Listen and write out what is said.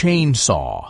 chainsaw.